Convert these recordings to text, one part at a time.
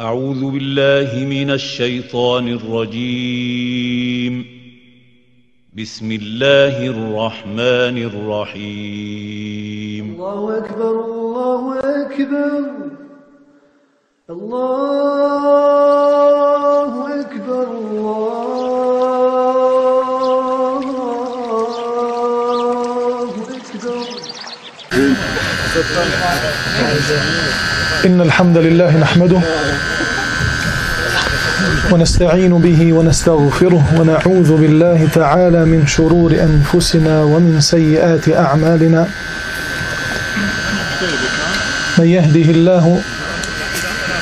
أعوذ بالله من الشيطان الرجيم. بسم الله الرحمن الرحيم. الله أكبر الله أكبر. الله أكبر الله أكبر. إن الحمد لله نحمده ونستعين به ونستغفره ونعوذ بالله تعالى من شرور أنفسنا ومن سيئات أعمالنا. من يهده الله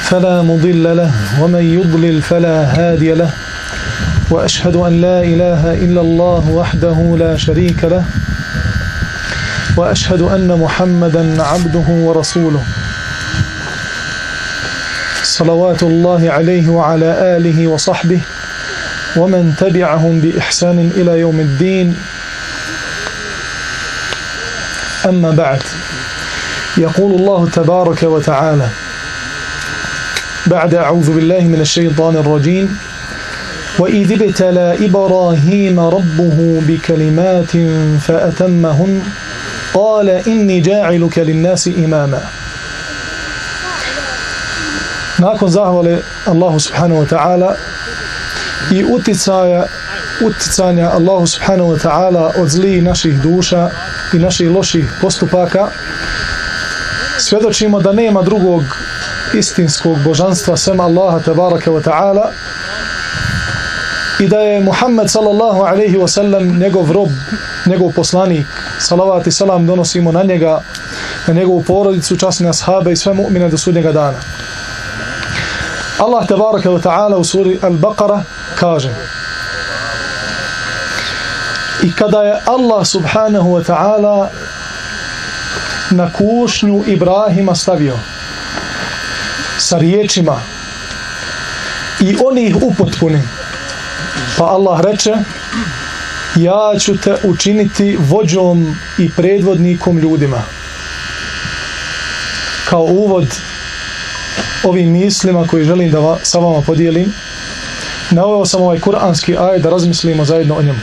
فلا مضل له ومن يضلل فلا هادي له وأشهد أن لا إله إلا الله وحده لا شريك له وأشهد أن محمدا عبده ورسوله. صلوات الله عليه وعلى آله وصحبه ومن تبعهم بإحسان إلى يوم الدين. أما بعد يقول الله تبارك وتعالى بعد أعوذ بالله من الشيطان الرجيم وإذ ابتلى إبراهيم ربه بكلمات فأتمهن قال إني جاعلك للناس إماما. Nakon zahvale Allahu subhanahu wa ta'ala i uticaja uticanja Allahu subhanahu wa ta'ala od zli naših duša i naših loših postupaka svjedočimo da nema drugog istinskog božanstva sem Allaha tabaraka wa ta'ala i da je Muhammed sallallahu alaihi wa sallam njegov rob, njegov poslanik. Salavat i salam donosimo na njega na njegovu porodicu, časne ashabe i sve mu'mine do sudnjega dana Allah tabaraka wa ta'ala u suri Al-Baqara kaže i kada je Allah subhanahu wa ta'ala na kušnju Ibrahima stavio sa riječima i oni ih upotpuni pa Allah reče ja ću te učiniti vođom i predvodnikom ljudima kao uvod ovim mislima koji želim da va, sa vama podijelim naveo sam ovaj kuranski aj da razmislimo zajedno o njemu.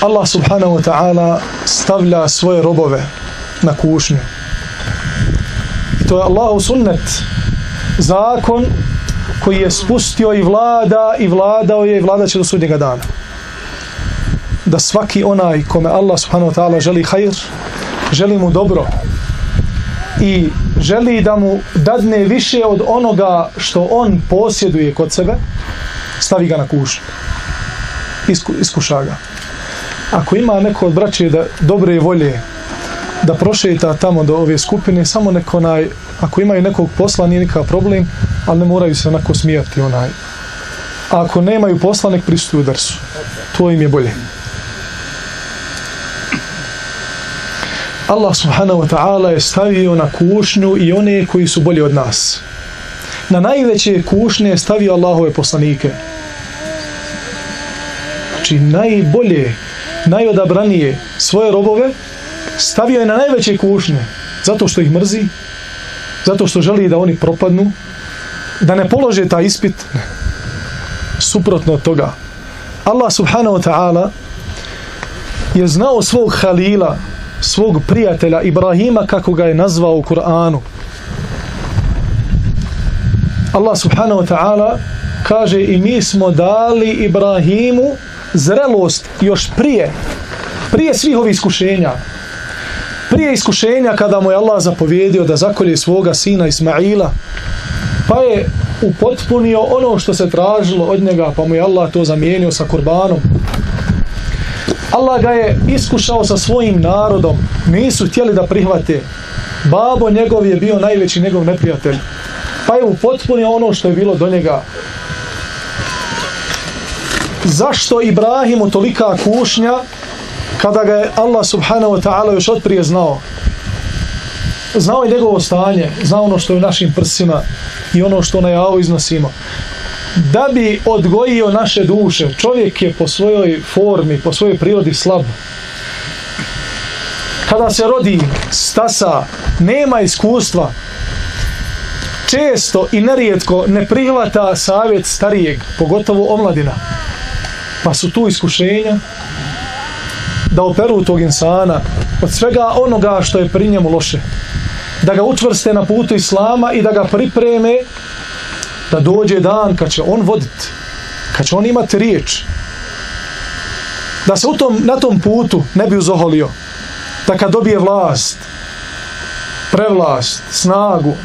Allah subhanahu wa ta'ala stavlja svoje robove na kušnju. I to je Allahu sunnet zakon koji je spustio i vlada i vladao je i vlada će do sudnjega dana. Da svaki onaj kome Allah subhanahu wa ta'ala želi hajr želi mu dobro i želi da mu dadne više od onoga što on posjeduje kod sebe, stavi ga na kušnju. Isku, iskuša ga. Ako ima neko od braće da dobre volje da prošeta tamo do ove skupine, samo neko onaj, ako imaju nekog posla, nije nikakav problem, ali ne moraju se onako smijati onaj. A ako nemaju posla, nek pristuju drsu. To im je bolje. Allah subhanahu wa ta'ala je stavio na kušnju i one koji su bolji od nas. Na najveće kušnje je stavio Allahove poslanike. Znači najbolje, najodabranije svoje robove stavio je na najveće kušnje. Zato što ih mrzi, zato što želi da oni propadnu, da ne polože taj ispit. Suprotno od toga. Allah subhanahu wa ta'ala je znao svog halila svog prijatelja Ibrahima kako ga je nazvao u Kur'anu. Allah subhanahu wa ta'ala kaže i mi smo dali Ibrahimu zrelost još prije prije svih ovih iskušenja prije iskušenja kada mu je Allah zapovjedio da zakolje svoga sina Ismaila pa je upotpunio ono što se tražilo od njega pa mu je Allah to zamijenio sa kurbanom Allah ga je iskušao sa svojim narodom. Nisu htjeli da prihvate. Babo njegov je bio najveći njegov neprijatelj. Pa je upotpunio ono što je bilo do njega. Zašto Ibrahimu tolika kušnja kada ga je Allah subhanahu wa ta'ala još otprije znao? Znao je njegovo stanje, znao ono što je u našim prsima i ono što na javu iznosimo da bi odgojio naše duše. Čovjek je po svojoj formi, po svojoj prirodi slab. Kada se rodi stasa, nema iskustva. često i nerijetko ne prihvata savjet starijeg, pogotovo omladina. Pa su tu iskušenja da operu tog insana od svega onoga što je pri njemu loše. Da ga učvrste na putu Islama i da ga pripreme da dođe dan kad će on voditi, kad će on imati riječ. Da se u tom, na tom putu ne bi uzoholio. Da kad dobije vlast, prevlast, snagu,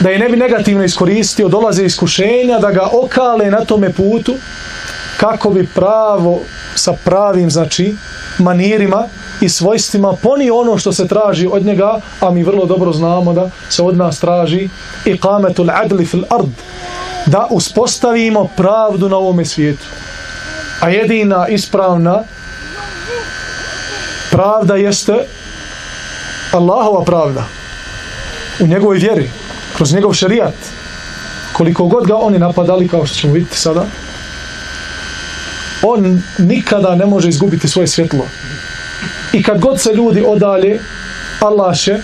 da je ne bi negativno iskoristio, dolaze iskušenja, da ga okale na tome putu, kako bi pravo sa pravim, znači, manirima i svojstvima ponio ono što se traži od njega, a mi vrlo dobro znamo da se od nas traži iqametul adli fil ard, da uspostavimo pravdu na ovome svijetu. A jedina ispravna pravda jeste Allahova pravda u njegovoj vjeri, kroz njegov šerijat. Koliko god ga oni napadali, kao što ćemo vidjeti sada, on nikada ne može izgubiti svoje svjetlo. I kad god se ljudi odalje, Allah će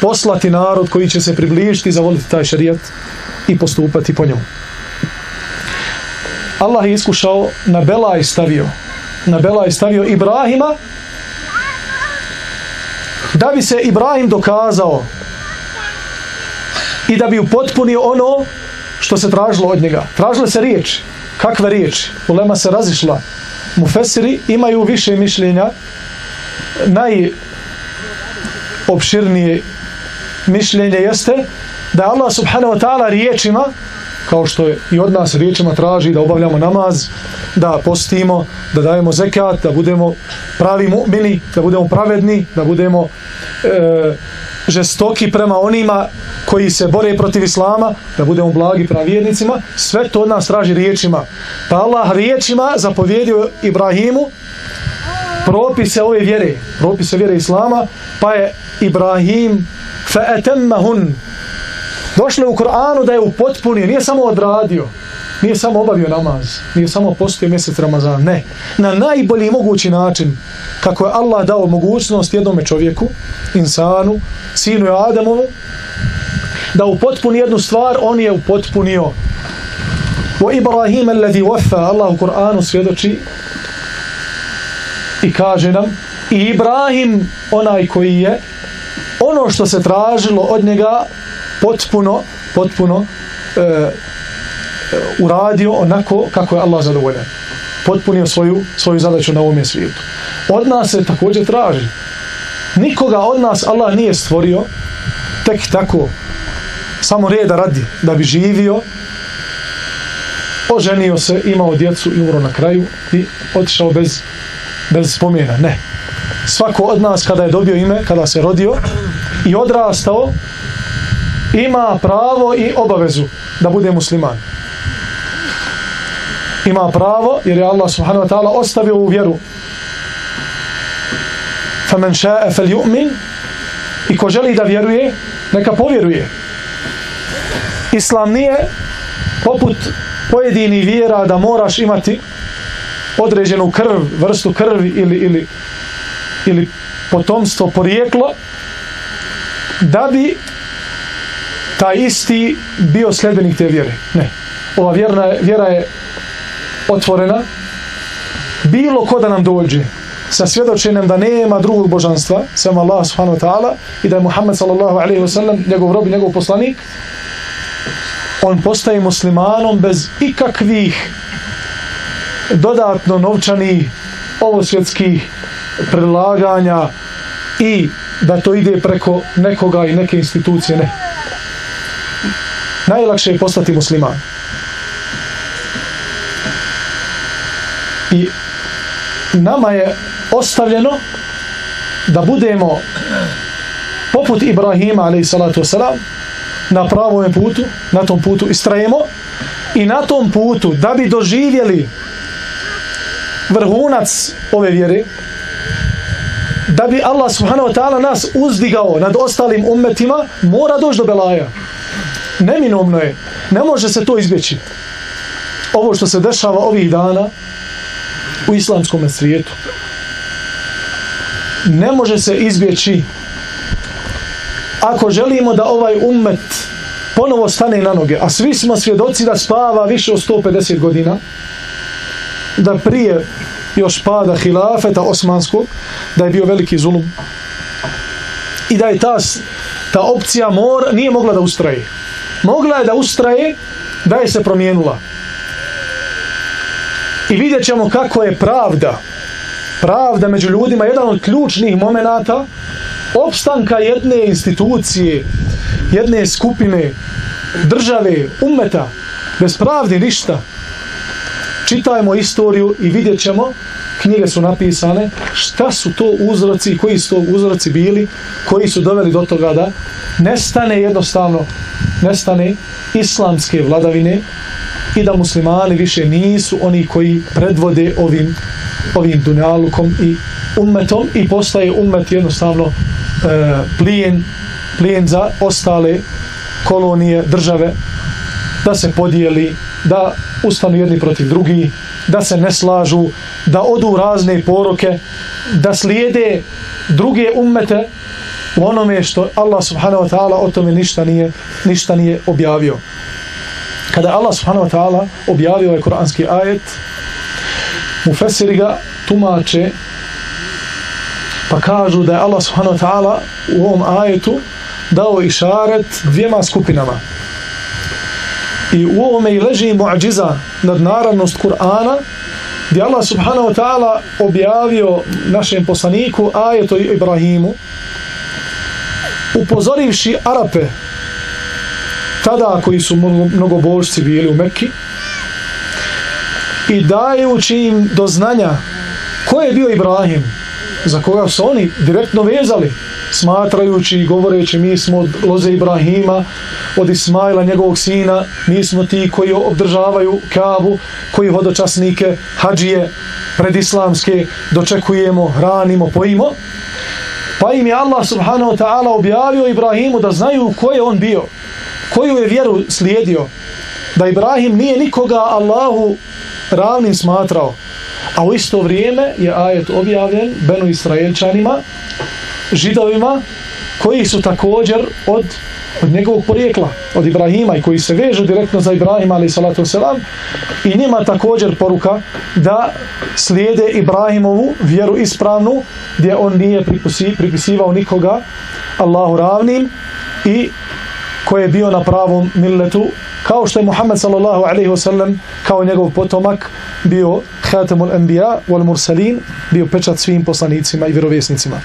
poslati narod koji će se približiti i zavoliti taj šarijat i postupati po njemu. Allah je iskušao na Belaj stavio na Belaj stavio Ibrahima da bi se Ibrahim dokazao i da bi upotpunio ono što se tražilo od njega. Tražile se riječi. Kakve riječi? Ulema se razišla. Mufesiri imaju više mišljenja. Najopširnije mišljenje jeste da Allah subhanahu wa ta'ala riječima kao što je i od nas riječima traži da obavljamo namaz, da postimo, da dajemo zekat, da budemo pravi mu'mini, da budemo pravedni, da budemo e, žestoki prema onima koji se bore protiv Islama, da budemo blagi prema vjernicima, sve to od nas traži riječima. Pa Allah riječima zapovjedio Ibrahimu propise ove vjere, propise vjere Islama, pa je Ibrahim fa'atemmahun Došlo je u Koranu da je upotpunio, nije samo odradio, nije samo obavio namaz, nije samo postio mjesec Ramazan, ne. Na najbolji mogući način, kako je Allah dao mogućnost jednome čovjeku, insanu, sinu i Adamovu, da upotpuni jednu stvar, on je upotpunio. O Ibrahim alladhi wafa, Allah u Koranu svjedoči i kaže nam, i Ibrahim, onaj koji je, ono što se tražilo od njega, potpuno, potpuno e, uradio onako kako je Allah zadovoljan. Potpunio svoju, svoju zadaću na ovom svijetu. Od nas se također traži. Nikoga od nas Allah nije stvorio tek tako samo reda radi da bi živio oženio se, imao djecu i umro na kraju i otišao bez, bez spomena. Ne. Svako od nas kada je dobio ime, kada se rodio i odrastao, ima pravo i obavezu da bude musliman Ima pravo jer je Allah subhanahu wa ta'ala ostavio u vjeru. فَمَنْ شَاءَ فَلْيُؤْمِنْ I ko želi da vjeruje, neka povjeruje. Islam nije poput pojedini vjera da moraš imati određenu krv, vrstu krvi ili, ili, ili potomstvo, porijeklo da bi taj isti bio sljedbenik te vjere. Ne. Ova vjerna, vjera je otvorena. Bilo ko da nam dođe sa svjedočenjem da nema drugog božanstva, sem Allah subhanahu wa ta'ala, i da je Muhammed sallallahu alaihi wa sallam njegov rob i njegov poslanik, on postaje muslimanom bez ikakvih dodatno novčanih ovosvjetskih predlaganja i da to ide preko nekoga i neke institucije, ne najlakše je postati musliman. I nama je ostavljeno da budemo poput Ibrahima wasalam na pravom putu, na tom putu istrajemo i na tom putu da bi doživjeli vrhunac ove vjere da bi Allah subhanahu wa ta'ala nas uzdigao nad ostalim ummetima mora doći do Belaja neminovno je, ne može se to izbjeći. Ovo što se dešava ovih dana u islamskom svijetu. Ne može se izbjeći ako želimo da ovaj ummet ponovo stane na noge, a svi smo svjedoci da spava više od 150 godina, da prije još pada hilafeta osmanskog, da je bio veliki zulum i da je ta, ta opcija mor nije mogla da ustraje. Mogla je da ustraje da je se promijenula. I vidjet ćemo kako je pravda, pravda među ljudima, jedan od ključnih momenata opstanka jedne institucije, jedne skupine, države, umeta, bez pravde ništa. Čitajmo istoriju i vidjet ćemo, knjige su napisane, šta su to uzroci, koji su to uzroci bili, koji su doveli do toga da nestane jednostavno, nestane islamske vladavine i da muslimani više nisu oni koji predvode ovim, ovim dunjalukom i ummetom i postaje ummet jednostavno e, plijen, plijen za ostale kolonije, države, da se podijeli, da ustanu jedni protiv drugi, da se ne slažu, da odu razne poroke, da slijede druge ummete u onome što Allah subhanahu wa ta'ala o tome ništa nije, ništa nije objavio. Kada Allah subhanahu wa ta'ala objavio ovaj kuranski ajet, mu fesiri ga tumače pa kažu da je Allah subhanahu wa ta'ala u ovom ajetu dao išaret dvijema skupinama. I u ovome i leži muadžiza nadnaravnost Kur'ana gdje Allah subhanahu wa ta'ala objavio našem poslaniku ajetu Ibrahimu upozorivši Arape tada koji su mnogobožci bili u Mekki i dajući im do znanja ko je bio Ibrahim za koga su oni direktno vezali smatrajući i govoreći mi smo od loze Ibrahima od Ismaila njegovog sina mi smo ti koji obdržavaju kavu koji hodočasnike hađije predislamske dočekujemo, hranimo, pojimo. Pa im je Allah subhanahu wa ta'ala objavio Ibrahimu da znaju ko je on bio koju je vjeru slijedio da Ibrahim nije nikoga Allahu ravnim smatrao. A u isto vrijeme je ajet objavljen Benu Israelčanima židovima koji su također od, od njegovog porijekla od Ibrahima i koji se vežu direktno za Ibrahima ali salatu selam i njima također poruka da slijede Ibrahimovu vjeru ispravnu gdje on nije pripisivao nikoga Allahu ravnim i koji je bio na pravom milletu kao što je Muhammed sallallahu alaihi wasallam kao njegov potomak bio khatamul anbiya wal mursalin bio pečat svim poslanicima i vjerovjesnicima.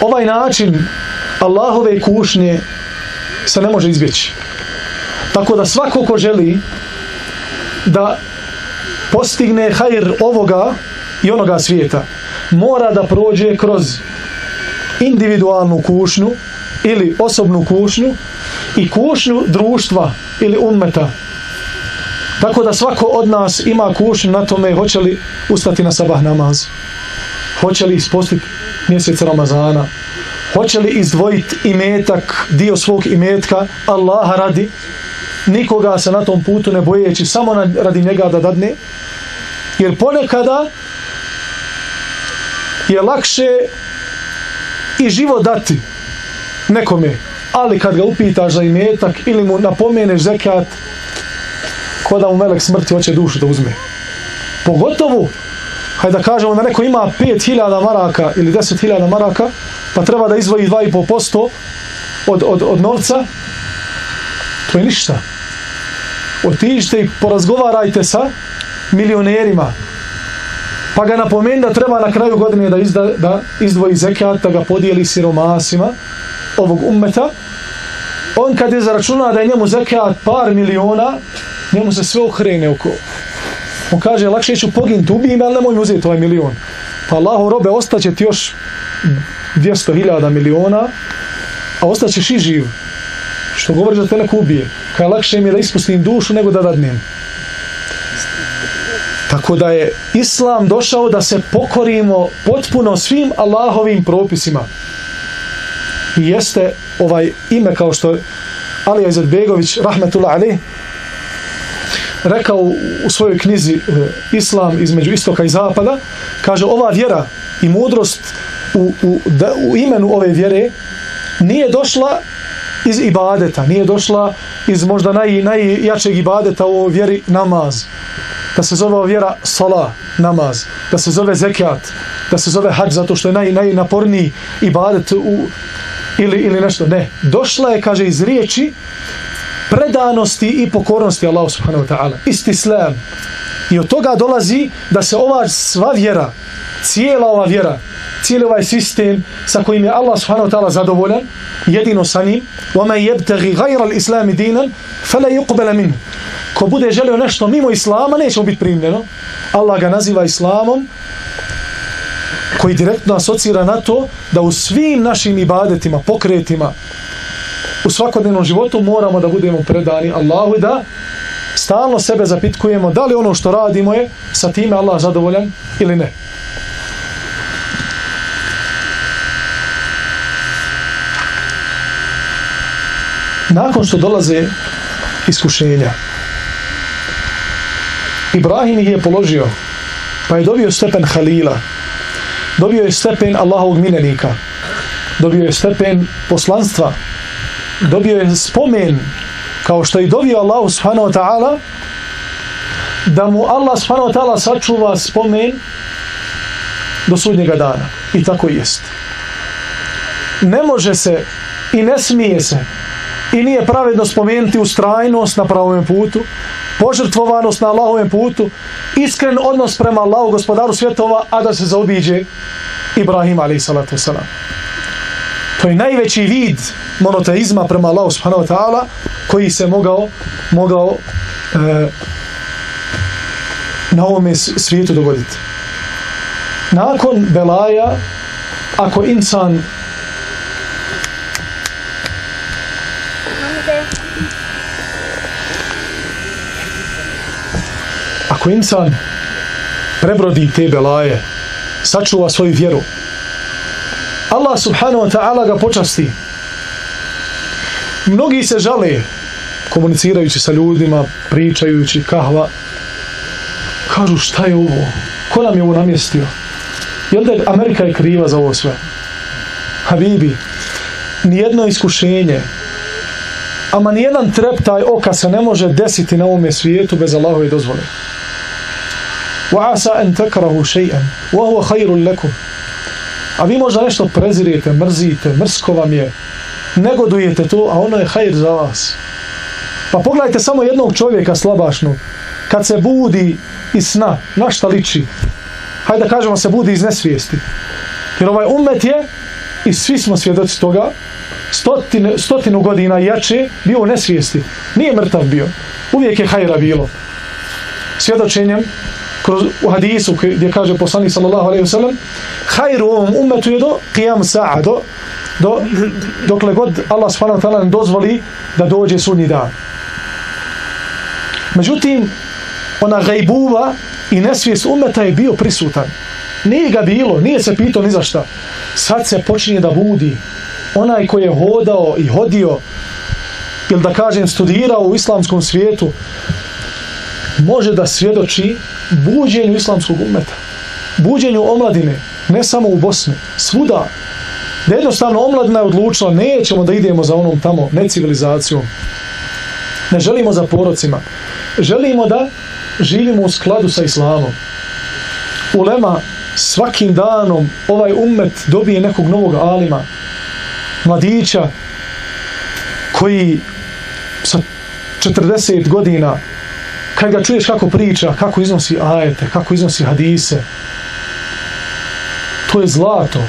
Ovaj način Allahove kušnje se ne može izbjeći. Tako da svako ko želi da postigne hajr ovoga i onoga svijeta. Mora da prođe kroz individualnu kušnju ili osobnu kušnju i kušnju društva ili ummeta. Tako da svako od nas ima kušnju na tome hoće li ustati na sabah namaz hoće li ispostiti mjesec Ramazana hoće li izdvojiti imetak dio svog imetka Allaha radi. Nikoga se na tom putu ne bojeći samo radi njega da dadne. Jer ponekada je lakše i život dati nekome. Ali kad ga upitaš za imetak ili mu napomeneš zekat ko da mu melek smrti hoće dušu da uzme. Pogotovo hajde da kažemo da neko ima 5000 maraka ili 10.000 maraka pa treba da izvoji 2,5% od, od, od novca to je ništa. Otiđite i porazgovarajte sa milionerima pa ga napomeni da treba na kraju godine da, izda, da izdvoji zekat, da ga podijeli siromasima ovog ummeta. On kad je zaračuna da je njemu zekat par miliona, njemu se sve ohrene oko. On kaže, lakše ću poginuti, ubijem, ali nemoj mi uzeti ovaj milion. Pa Allahu robe, ostaće ti još 200.000 miliona, a ostaćeš i živ. Što govori da te neko ubije. Kaj lakše mi je da ispustim dušu nego da dadnem. Tako da je Islam došao da se pokorimo potpuno svim Allahovim propisima. I jeste ovaj ime kao što Alija Izetbegović, rahmetullah ali, rekao u, svojoj knjizi e, Islam između istoka i zapada, kaže ova vjera i mudrost u, u, da, u imenu ove vjere nije došla iz ibadeta, nije došla iz možda naj, najjačeg ibadeta u vjeri namaz Da se zove ova vjera sala, namaz. Da se zove zekat, da se zove hađ zato što je naj, najnaporniji ibadet u, ili, ili nešto. Ne, došla je, kaže, iz riječi predanosti i pokornosti Allahu subhanahu wa ta'ala. Istislam. I od toga dolazi da se ova sva vjera, cijela ova vjera, cijeli ovaj sistem sa kojim je Allah subhanahu wa ta'ala zadovoljan, jedino sa njim, وَمَنْ يَبْتَغِ غَيْرَ الْإِسْلَامِ دِينًا فَلَا يُقْبَلَ مِنْهُ Ko bude želio nešto mimo Islama, neće mu biti primljeno. Allah ga naziva Islamom, koji direktno asocira na to da u svim našim ibadetima, pokretima, u svakodnevnom životu moramo da budemo predani Allahu i da stalno sebe zapitkujemo da li ono što radimo je sa time Allah zadovoljan ili ne. Nakon što dolaze iskušenja, Ibrahim ih je položio, pa je dobio stepen Halila, dobio je stepen Allahovog minenika, dobio je stepen poslanstva, dobio je spomen kao što je dobio Allah subhanahu wa ta'ala da mu Allah subhanahu wa ta'ala sačuva spomen do sudnjega dana. I tako jest. Ne može se i ne smije se i nije pravedno spomenuti ustrajnost na pravom putu, požrtvovanost na Allahovem putu, iskren odnos prema Allahu gospodaru svjetova, a da se zaobiđe Ibrahim wasalam. To je najveći vid monoteizma prema Allahu subhanahu wa ta'ala koji se mogao mogao e, na ovome svijetu dogoditi. Nakon belaja, ako insan ako insan prebrodi te belaje, sačuva svoju vjeru, Allah subhanahu wa ta'ala ga počasti. Mnogi se žale komunicirajući sa ljudima, pričajući kahva. Kažu šta je ovo? Ko nam je ovo namjestio? Jel da je Amerika je kriva za ovo sve? Habibi, nijedno iskušenje, ama nijedan treptaj oka se ne može desiti na ovome svijetu bez Allahove dozvole. وَعَسَا أَن تَكْرَهُ شَيْئًا وَهُوَ خَيْرٌ لَكُمْ A vi možda nešto prezirijete, mrzite, mrsko vam je, negodujete to, a ono je hajr za vas. Pa pogledajte samo jednog čovjeka slabašnog, kad se budi iz sna, na šta liči? Hajde da kažemo se budi iz nesvijesti. Jer ovaj umet je, i svi smo svjedoci toga, stotine, stotinu godina jače bio u nesvijesti. Nije mrtav bio. Uvijek je hajra bilo. Svjedočenjem kroz u hadisu gdje kaže poslanik sallallahu alejhi ve sellem ovom umetu je do qiyam sa'a do, do dokle god Allah subhanahu ta'ala ne dozvoli da dođe sudnji dan. Međutim ona gajbuva i nesvijest umeta je bio prisutan. Nije ga bilo, nije se pitao ni za šta. Sad se počinje da budi. Onaj koji je hodao i hodio ili da kažem studirao u islamskom svijetu može da svjedoči buđenju islamskog umeta, buđenju omladine, ne samo u Bosni, svuda, da jednostavno omladina je odlučila, nećemo da idemo za onom tamo, ne civilizacijom, ne želimo za porocima, želimo da živimo u skladu sa islamom. Ulema svakim danom ovaj umet dobije nekog novog alima, mladića koji sa 40 godina kad ga čuješ kako priča, kako iznosi ajete, kako iznosi hadise, to je zlato.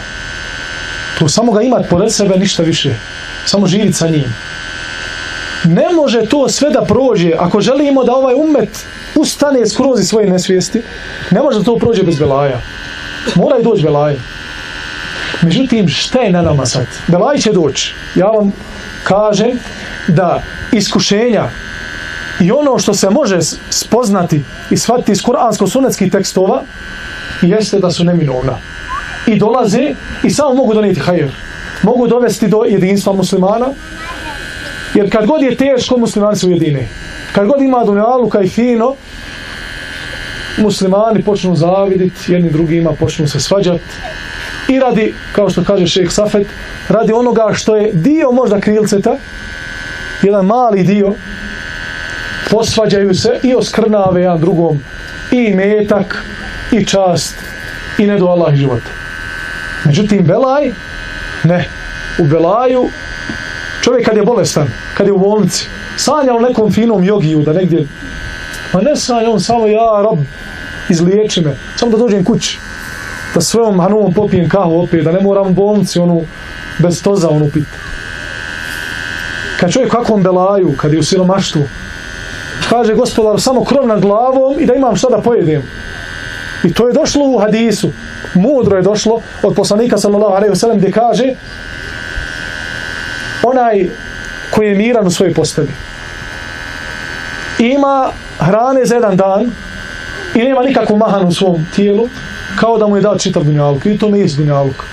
To samo ga imat pored sebe, ništa više. Samo živit sa njim. Ne može to sve da prođe. Ako želimo da ovaj umet ustane skroz iz svoje nesvijesti, ne može to prođe bez belaja. Mora i doći belaja. Međutim, šta je na nama sad? Belaj će doći. Ja vam kažem da iskušenja I ono što se može spoznati i shvatiti iz kuransko-sunetskih tekstova jeste da su neminovna. I dolaze i samo mogu donijeti hajr. Mogu dovesti do jedinstva muslimana Jer kad god je teško, muslimani se ujedine. Kad god ima dunjaluka i fino, muslimani počnu zaviditi, jedni drugima počnu se svađati. I radi, kao što kaže šejh Safet, radi onoga što je dio možda krilceta, jedan mali dio, posvađaju se i oskrnave jedan drugom i metak, i čast, i ne do Allah život. Međutim, Belaj, ne. U Belaju, čovjek kad je bolestan, kad je u bolnici, sanja o nekom finom jogiju, da negdje, ma ne sanja on samo ja, rob, izliječi me, samo da dođem kući, da svojom hanuom popijem kahu opet, da ne moram u bolnici onu, bez toza onu pit. Kad čovjek kakvom belaju, kad je u siromaštvu, kaže gospodar samo krov nad glavom i da imam šta da pojedem. I to je došlo u hadisu. Mudro je došlo od poslanika sallallahu alejhi ve sellem gdje kaže onaj koji je miran u svojoj posteli ima hrane za jedan dan i nema nikakvu mahanu u svom tijelu kao da mu je dao čitav dunjaluk i to mi je dunjaluk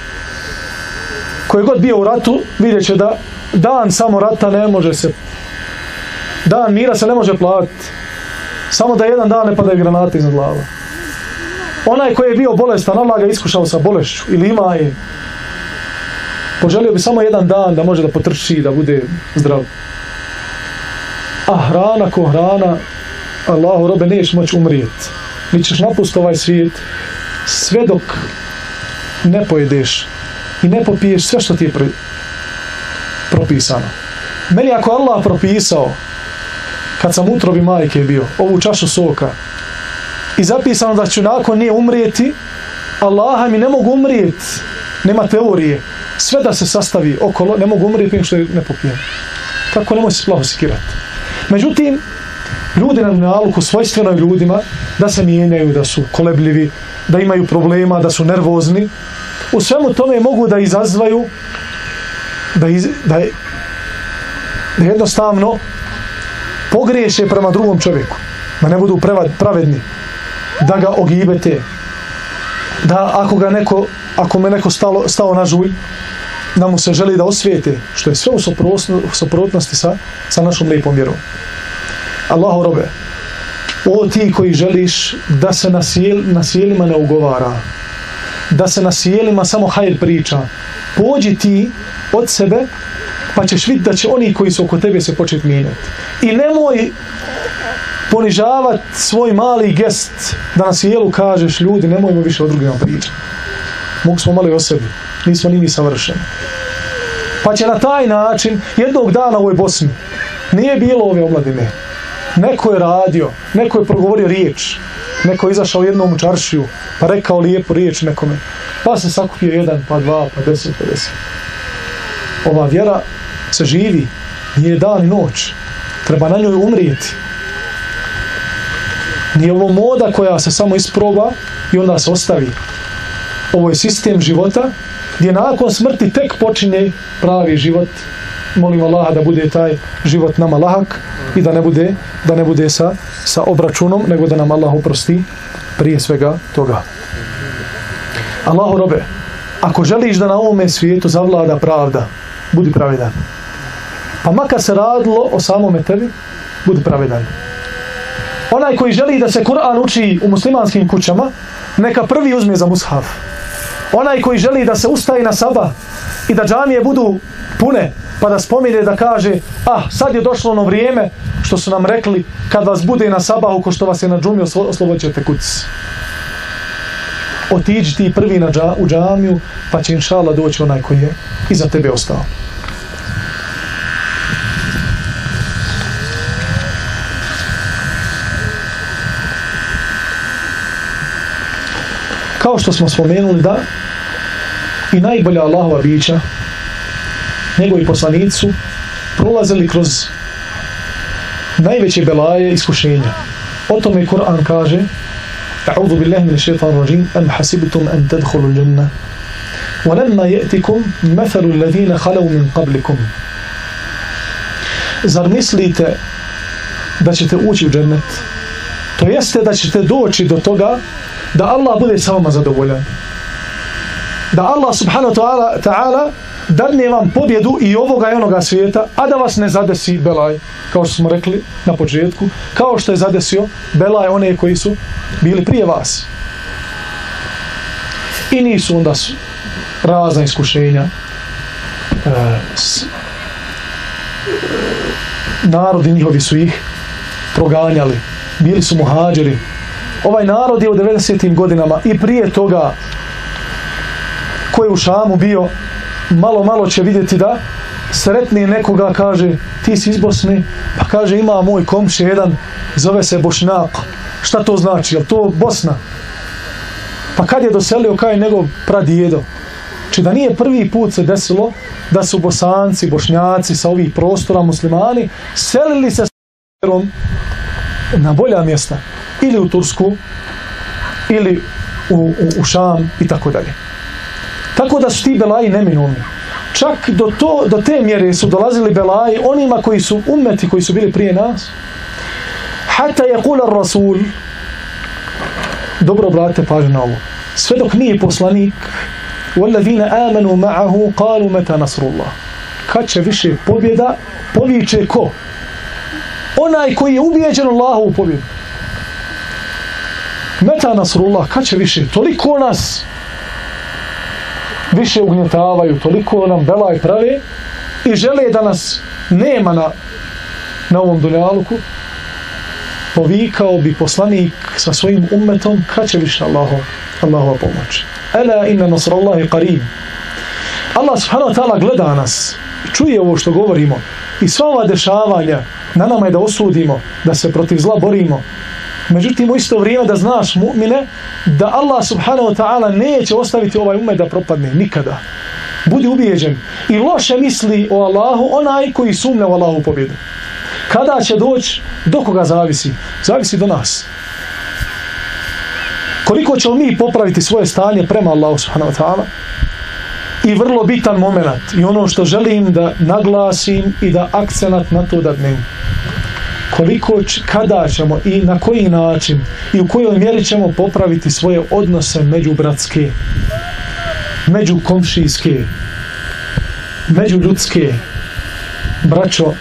koji god bio u ratu vidjet će da dan samo rata ne može se dan mira se ne može platiti. Samo da jedan dan ne padaju granate iznad glava onaj koji je bio bolestan Allah ga iskušao sa bolešću ili ima je. Poželio bi samo jedan dan da može da potrči da bude zdrav. A hrana ko hrana Allahu robe neš moći umrijeti ni ćeš napustiti ovaj svijet sve dok ne pojedeš i ne popiješ sve što ti je propisano. Meni ako Allah propisao kad sam utrobi majke bio ovu čašu soka. I zapisano da ću nakon nije umrijeti Allaha mi ne mogu umrijeti nema teorije. Sve da se sastavi okolo ne mogu umrijeti što je ne popijem. Kako nemoj se plaho sikirati? Međutim ljudi na naluku svojstveno ljudima da se mijenjaju, da su kolebljivi da imaju problema, da su nervozni. U svemu tome mogu da izazvaju da, iz, da, da jednostavno pogriješe prema drugom čovjeku da ne budu pravedni da ga ogibete da ako ga neko ako me neko stalo, stao na žulj da mu se želi da osvijete što je sve u suprotnosti sa, sa našom lijepom vjerom. Allahu robe o ti koji želiš da se na, sjel, na sjelima ne ugovara da se na sjelima samo hajr priča pođi ti od sebe pa ćeš vidjeti da će oni koji su oko tebe se početi mijenjati i nemoj ponižavati svoj mali gest da na sjelu kažeš ljudi nemojmo više o drugima pričati mogu smo mali o sebi. Nismo ni mi savršeni. Pa će na taj način jednog dana u ovoj Bosni nije bilo ove omladine. Neko je radio neko je progovorio riječ neko je izašao jednom u čaršiju pa rekao lijepu riječ nekome. Pa se sakupio jedan, pa dva, pa deset, pa deset. Ova vjera se živi nije dan i noć. Treba na njoj umrijeti. Nije ovo moda koja se samo isproba i onda se ostavi? Ovo je sistem života gdje nakon smrti tek počinje pravi život. Molim Allaha da bude taj život nama lahak i da ne bude da ne bude sa, sa obračunom nego da nam Allah oprosti prije svega toga. Allahu robe ako želiš da na ovome svijetu zavlada pravda budi pravedan pa makar se radilo o samome tebi budi pravedan. Onaj koji želi da se Kur'an uči u muslimanskim kućama neka prvi uzme za mushaf. Onaj koji želi da se ustaje na saba i da džamije budu pune pa da spomine da kaže ah sad je došlo ono vrijeme što su nam rekli kad vas bude na sabahu ko što vas je na džumi oslobođete kuc. Otiđi ti prvi na dža, u džamiju pa će inšala doći onaj koji je iza tebe ostao kao što smo spomenuli da i najbolja Allahova bića njegovi poslanicu prolazili kroz najveće belaje iskušenja o tome Kur'an kaže أعوذ بالله من الشيطان الرجيم أم حسبتم أن تدخلوا الجنة ولما يأتكم مثل الذين خلوا من قبلكم Zar mislite da ćete ući u džennet? To jeste da ćete doći do toga da Allah bude sa vama zadovoljan. Da Allah subhanahu wa ta'ala dadne vam pobjedu i ovoga i onoga svijeta, a da vas ne zadesi belaj, kao što smo rekli na početku, kao što je zadesio belaj one koji su bili prije vas. I nisu onda su razna iskušenja, e, narodi njihovi su ih proganjali, bili su muhađeri. Ovaj narod je u 90. godinama i prije toga ko je u Šamu bio, malo, malo će vidjeti da sretni nekoga, kaže, ti si iz Bosne, pa kaže, ima moj komši jedan, zove se Bošnjak. Šta to znači? Je to Bosna? Pa kad je doselio, kaj je njegov pradijedo? Či da nije prvi put se desilo da su bosanci, bošnjaci sa ovih prostora muslimani selili se s na bolja mjesta ili u Tursku ili u, u, u Šam i tako dalje. Tako da su ti belaji neminovni. Čak do, to, do te mjere su dolazili belaji onima koji su umeti, koji su bili prije nas. Hata je kula rasul, dobro brate pažnju na ovo, sve dok nije poslanik, وَالَّذِينَ آمَنُوا مَعَهُ قَالُوا مَتَا نَصْرُ اللَّهِ Kad će više pobjeda, poviće ko? Onaj koji je ubijeđen Allahu u pobjedu. Meta nasrullah, kad će više? Toliko nas više ugnjetavaju, toliko nam belaj prave i žele da nas nema na, na ovom dunjaluku, povikao bi poslanik sa svojim ummetom, kad će više Allahu, Allahu pomoći. Ela inna nasrallahi qarib. Allah subhanahu wa ta'ala gleda nas, čuje ovo što govorimo i sva ova dešavanja na nama je da osudimo, da se protiv zla borimo, Međutim, u isto vrijeme da znaš mu'mine, da Allah subhanahu wa ta'ala neće ostaviti ovaj umet da propadne, nikada. Budi ubijeđen. I loše misli o Allahu onaj koji sumne u Allahu pobjedu. Kada će doći, do koga zavisi? Zavisi do nas. Koliko ćemo mi popraviti svoje stanje prema Allahu subhanahu wa ta'ala? I vrlo bitan moment. I ono što želim da naglasim i da akcenat na to da dnem koliko, kada ćemo i na koji način i u kojoj mjeri ćemo popraviti svoje odnose međubratske, međukomšijske, međuljudske, braćo,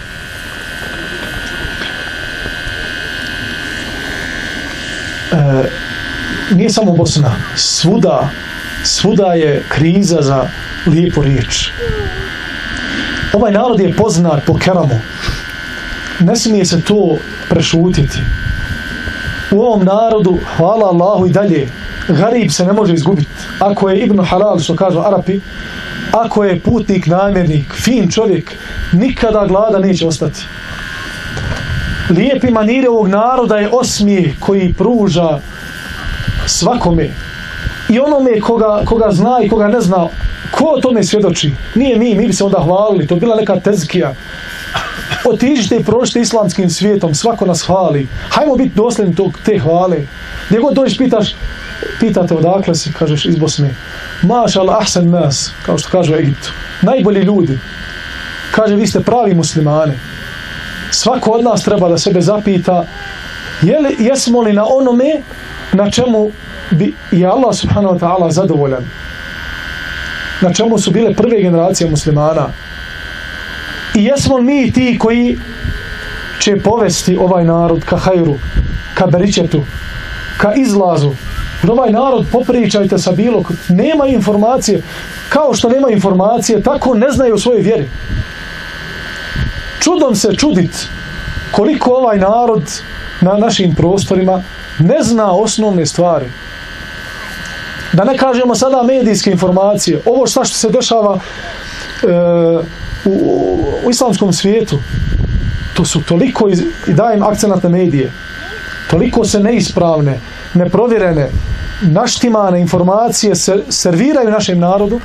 e, nije samo Bosna, svuda, svuda je kriza za lijepu riječ. Ovaj narod je poznat po keramu, ne smije se to prešutiti. U ovom narodu, hvala Allahu i dalje, garib se ne može izgubiti. Ako je Ibn Halal, što kažu Arapi, ako je putnik, namjernik, fin čovjek, nikada glada neće ostati. Lijepi manire ovog naroda je osmije koji pruža svakome. I onome koga, koga zna i koga ne zna, ko o tome svjedoči? Nije mi, mi bi se onda hvalili, to bila neka tezkija otiđite i prođite islamskim svijetom, svako nas hvali. Hajmo biti dosljedni tog, te hvale. Gdje god dođeš, pitaš, pitate odakle si, kažeš iz Bosne. Maša Allah, ahsan nas, kao što kažu u Egiptu. Najbolji ljudi. Kaže, vi ste pravi muslimani. Svako od nas treba da sebe zapita je li, jesmo li na onome na čemu bi i Allah subhanahu wa ta'ala zadovoljan. Na čemu su bile prve generacije muslimana. I jesmo mi ti koji će povesti ovaj narod ka hajru, ka beričetu, ka izlazu. Jer ovaj narod, popričajte sa bilo, nema informacije, kao što nema informacije, tako ne znaju o svojoj vjeri. Čudom se čudit koliko ovaj narod na našim prostorima ne zna osnovne stvari. Da ne kažemo sada medijske informacije, ovo šta što se dešava e, u, u islamskom svijetu to su toliko iz, i dajem akcenat na medije toliko se neispravne neprovjerene naštimane informacije se, serviraju našem narodu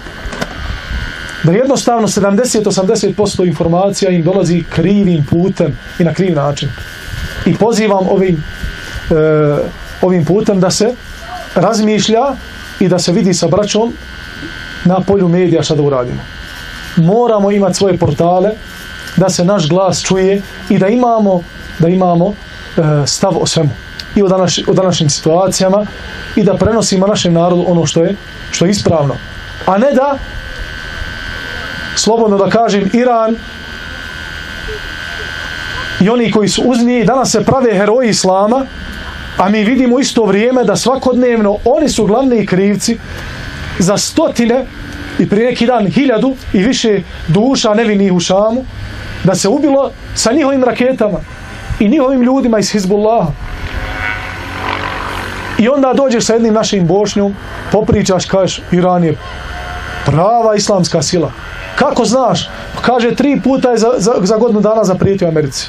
da jednostavno 70-80% informacija im dolazi krivim putem i na kriv način. I pozivam ovim e, ovim putem da se razmišlja i da se vidi sa braćom na polju medija šta da uradimo moramo imati svoje portale da se naš glas čuje i da imamo da imamo e, stav o svemu. I o, današ, o današnjim situacijama i da prenosimo našem narodu ono što je što je ispravno. A ne da slobodno da kažem, Iran i oni koji su uz njih danas se prave heroji Islama, a mi vidimo isto vrijeme da svakodnevno oni su glavni krivci za stotine i prije neki dan hiljadu i više duša nevinih u Šamu, da se ubilo sa njihovim raketama i njihovim ljudima iz Hizbullaha. I onda dođeš sa jednim našim bošnjom, popričaš, kažeš, Iran je prava islamska sila. Kako znaš? Pa kaže, tri puta je za, za, za godinu dana zaprijetio Americi.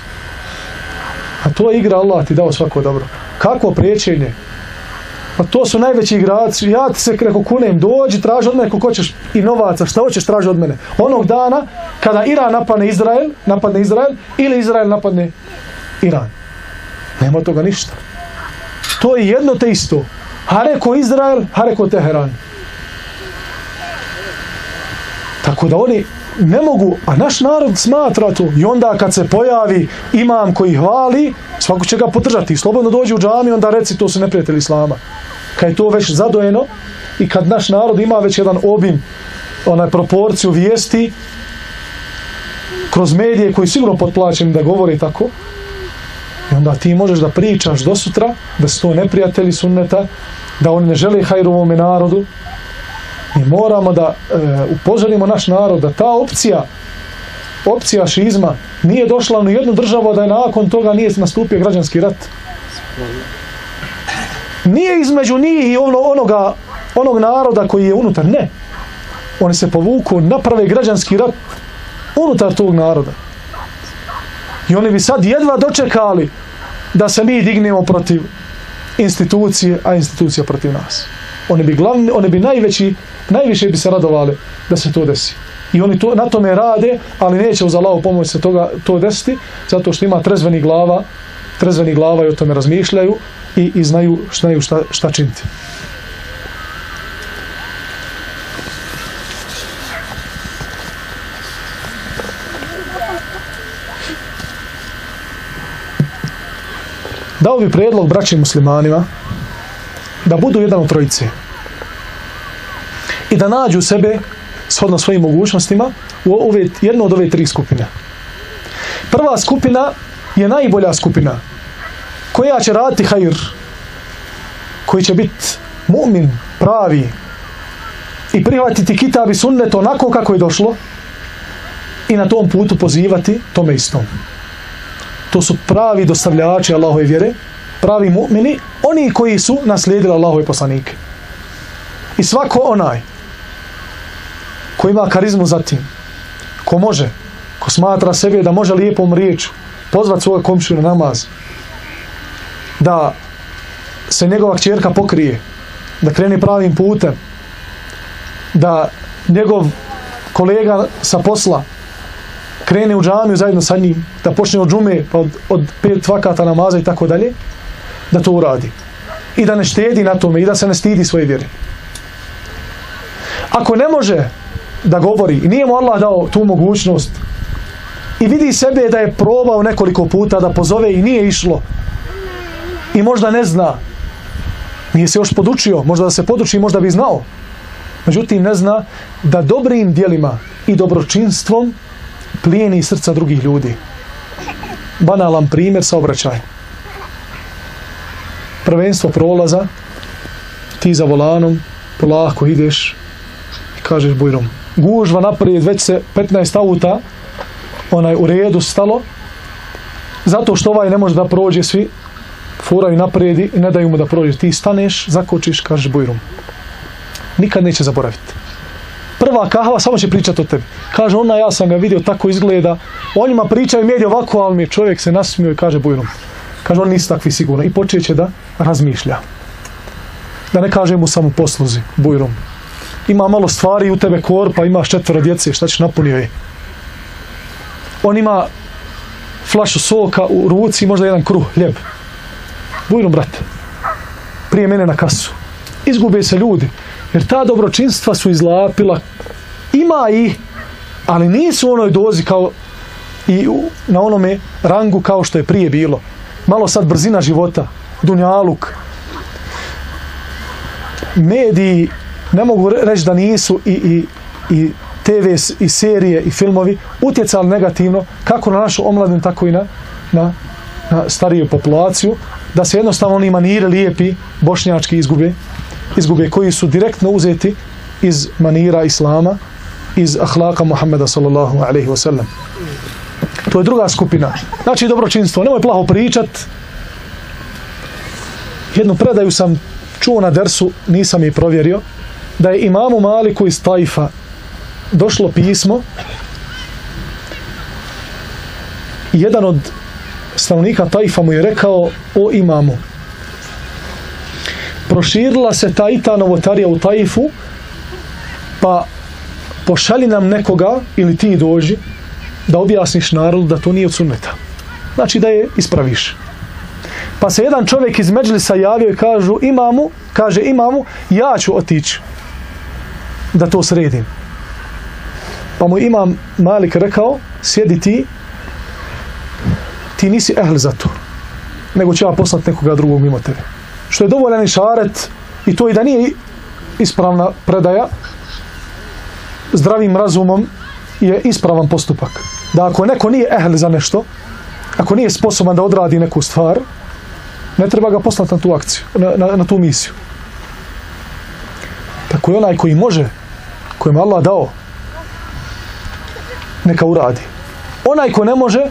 A to je igra Allah ti dao svako dobro. Kakvo priječenje? Pa to su najveći igrači. Ja ti se kreko kunem, dođi, traži od mene koliko ćeš i novaca, šta hoćeš traži od mene. Onog dana kada Iran napadne Izrael, napadne Izrael ili Izrael napadne Iran. Nema toga ništa. To je jedno te isto. Ha reko Izrael, ha reko Teheran. Tako da oni ne mogu, a naš narod smatra to. I onda kad se pojavi imam koji hvali, svako će ga podržati. Slobodno dođi u džami, onda reci to su neprijatelji Islama. Kad je to već zadojeno i kad naš narod ima već jedan obim, onaj proporciju vijesti, kroz medije koji sigurno potplaćeni da govori tako, i onda ti možeš da pričaš do sutra, da su to neprijatelji sunneta, da oni ne žele hajru ovome narodu, mi moramo da e, upozorimo naš narod da ta opcija opcija šizma nije došla u jednu državu da je nakon toga nije nastupio građanski rat nije između njih i ono, onoga onog naroda koji je unutar ne. Oni se povuku naprave građanski rat unutar tog naroda. I oni bi sad jedva dočekali da se mi dignemo protiv institucije, a institucija protiv nas. Oni bi glavni, oni bi najveći, najviše bi se radovali da se to desi. I oni to, na tome rade, ali neće uz Allahu pomoć se toga, to desiti, zato što ima trezveni glava, trezveni glava i o tome razmišljaju i, i znaju, znaju šta, šta činiti. Dao bi prijedlog braći muslimanima da budu jedan od trojice i da nađu sebe shodno svojim mogućnostima u ove, jednu od ove tri skupine. Prva skupina je najbolja skupina koja će raditi hajr koji će biti mu'min, pravi i prihvatiti kitab i sunnet onako kako je došlo i na tom putu pozivati tome istom. To su pravi dostavljači Allahove vjere, pravi mu'mini, oni koji su naslijedili Allahove poslanike. I svako onaj ko ima karizmu za tim, ko može, ko smatra sebe da može lijepom riječu pozvat svoje komšiju na namaz, da se njegova kćerka pokrije, da krene pravim putem, da njegov kolega sa posla krene u džamiju zajedno sa njim, da počne od džume, pa od, od pet vakata namaza i tako dalje, da to uradi. I da ne štedi na tome i da se ne stidi svoje vjere. Ako ne može da govori nije mu Allah dao tu mogućnost i vidi sebe da je probao nekoliko puta da pozove i nije išlo i možda ne zna. Nije se još podučio. Možda da se poduči možda bi znao. Međutim ne zna da dobrim dijelima i dobročinstvom plijeni srca drugih ljudi. Banalan primjer saobraćaj. Prvenstvo prolaza ti za volanom polako ideš i kažeš bujrom. Gužva naprijed, već se 15 auta onaj u redu stalo zato što ovaj ne može da prođe svi furaju naprijed i ne daju mu da prođe. Ti staneš, zakočiš, kažeš bujrum. Nikad neće zaboraviti. Prva kahva samo će pričati o tebi. Kaže ona ja sam ga vidio tako izgleda. O njima pričaju medije ovako ali mi čovjek se nasmio i kaže bujrum. Kaže on nisi takvi sigurno. I počeće da razmišlja. Da ne kaže mu samo posluzi bujrum. Ima malo stvari u tebe korpa, imaš četvora djece, šta ćeš napunio je? On ima flašu soka u ruci, možda jedan kruh, hljeb. Bujno, brate. Prije mene na kasu. Izgube se ljudi. Jer ta dobročinstva su izlapila. Ima i, ali nisu u onoj dozi kao i na onome rangu kao što je prije bilo. Malo sad brzina života, dunjaluk, mediji ne mogu reći da nisu i, i, i TV i serije i filmovi utjecali negativno kako na našu omladinu, tako i na, na, na stariju populaciju, da se jednostavno oni manire lijepi bošnjački izgube, izgube koji su direktno uzeti iz manira islama, iz ahlaka Muhammeda sallallahu alaihi wasallam. To je druga skupina. Znači dobročinstvo, nemoj plaho pričat. Jednu predaju sam čuo na dersu, nisam je provjerio, da je imamu Maliku iz Tajfa došlo pismo jedan od stanovnika Tajfa mu je rekao o imamu proširila se ta i ta novotarija u Tajfu pa pošalji nam nekoga ili ti dođi da objasniš narodu da to nije od sunneta. Znači da je ispraviš. Pa se jedan čovjek iz Međlisa javio i kažu imamu, kaže imamu ja ću otići da to sredim. Pa mu imam Malik rekao sjedi ti ti nisi ehl za to nego će ja poslati nekoga drugog mimo tebe. Što je dovoljan išaret i to i da nije ispravna predaja zdravim razumom je ispravan postupak. Da ako neko nije ehl za nešto ako nije sposoban da odradi neku stvar ne treba ga poslati na tu akciju na, na, na tu misiju. Tako je onaj koji može kojem je Allah dao neka uradi. Onaj ko ne može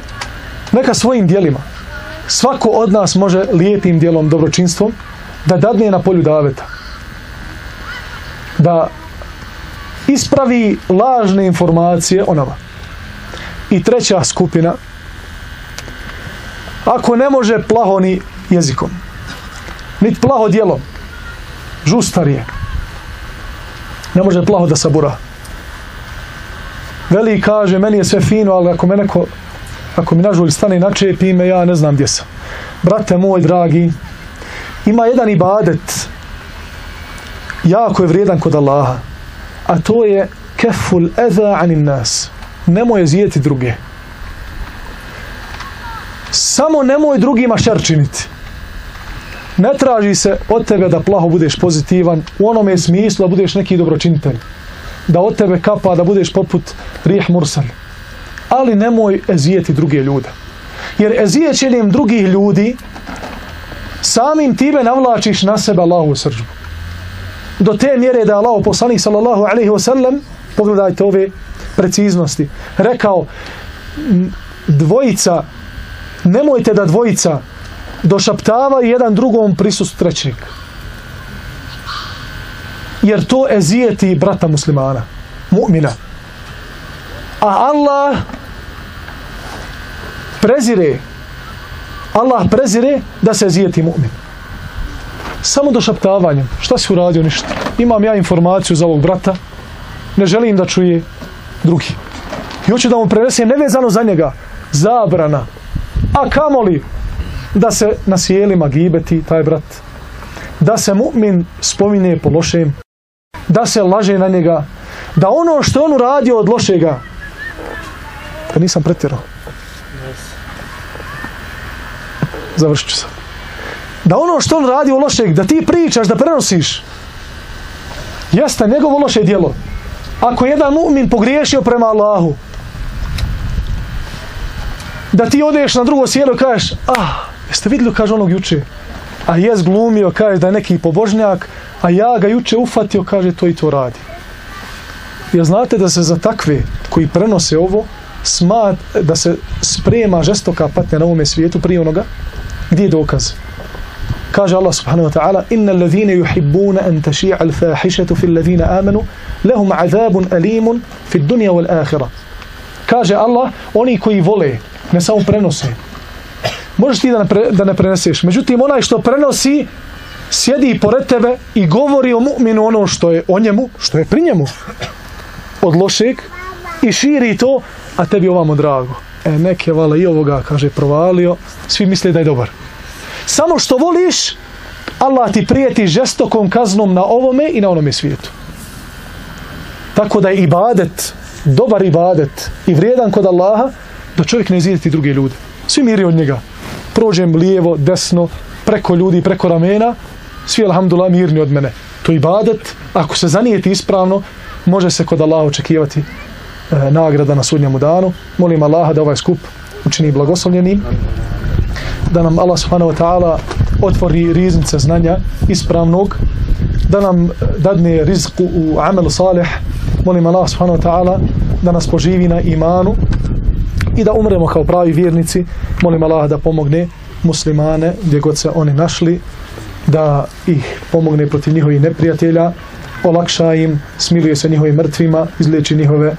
neka svojim dijelima svako od nas može lijepim dijelom dobročinstvom da dadne na polju daveta. Da ispravi lažne informacije o nama. I treća skupina ako ne može plaho ni jezikom. Niti plaho dijelom. Žustar je. Ne može plaho da sabura. Veli kaže meni je sve fino ali ako me neko ako mi nažulj stane načepi me ja ne znam gdje sam. Brate moj dragi ima jedan ibadet jako je vrijedan kod Allaha a to je keful eza anin nas. Nemoj zijeti druge. Samo nemoj drugima šer činiti. Ne traži se od tebe da plaho budeš pozitivan u onome smislu da budeš neki dobročinitelj da od tebe kapa da budeš poput rih mursal ali nemoj ezijeti druge ljude. Jer ezijećenjem drugih ljudi samim time navlačiš na sebe Allahu sržbu do te mjere da je Allah poslanik sallallahu alaihi wasallam pogledajte ove preciznosti rekao dvojica nemojte da dvojica došaptavaju jedan drugom prisust trećeg. Jer to ezijeti brata muslimana mu'mina. A Allah prezire Allah prezire da se ezijeti mu'min. Samo došaptavanjem šta si uradio ništa. Imam ja informaciju za ovog brata ne želim da čuje drugi. I hoću da mu prenesem nevezano za njega zabrana. A kamoli da se na sjelima gibeti taj brat da se mu'min spominje po lošem da se laže na njega da ono što on uradio od lošega da nisam pretjerao završit ću sad. Da ono što on radi od lošeg da ti pričaš, da prenosiš jeste njegovo loše djelo. Ako je jedan mu'min pogriješio prema Allahu da ti odeš na drugo sjelo i kažeš ah, jeste vidjeli? Kaže onog juče. A jes glumio, kaže da je neki pobožnjak a ja ga juče ufatio, kaže to i to radi. Jer znate da se za takve koji prenose ovo smat, da se sprema žestoka patnja na ovome svijetu prije onoga gdje je dokaz kaže Allah subhanahu wa ta'ala inna alladhina yuhibbuna an tashi'a al-fahishatu fi alladhina amanu lahum 'adhabun alimun fi ad-dunya wal akhirah kaže Allah oni koji vole ne samo prenose možeš ti da ne, pre, da ne preneseš međutim onaj što prenosi sjedi pored tebe i govori o mu'minu ono što je o njemu što je pri njemu od lošeg i širi to a tebi ovamo drago e neke vala i ovoga kaže provalio. Svi misle da je dobar. Samo što voliš Allah ti prijeti žestokom kaznom na ovome i na onome svijetu. Tako da je ibadet dobar ibadet i vrijedan kod Allaha da čovjek ne izideti druge ljude. Svi miri od njega. Prođem lijevo, desno preko ljudi, preko ramena. Svi alhamdulillah mirni od mene. To je ibadet. Ako se zanijeti ispravno može se kod Allaha očekivati nagrada na sudnjemu danu. Molim Allaha da ovaj skup učini blagoslovljenim, da nam Allah subhanahu wa ta'ala otvori riznice znanja ispravnog, da nam dadne rizku u amelu salih. Molim Allah subhanahu wa ta'ala da nas poživi na imanu i da umremo kao pravi vjernici. Molim Allah da pomogne muslimane gdje god se oni našli, da ih pomogne protiv njihovih neprijatelja, olakša im, smiluje se njihovim mrtvima, izliječi njihove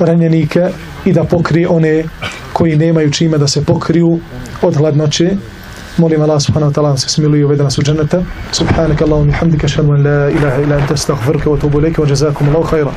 ranjenike i da pokrije one koji nemaju čime da se pokriju od hladnoće. Molim Allah subhanahu wa ta'ala se smiluje i uvede nas u džennete. Subhanaka Allahum i hamdika šadu an la ilaha ila anta astaghfiruka wa tubu leke wa jazakum Allahu khayra.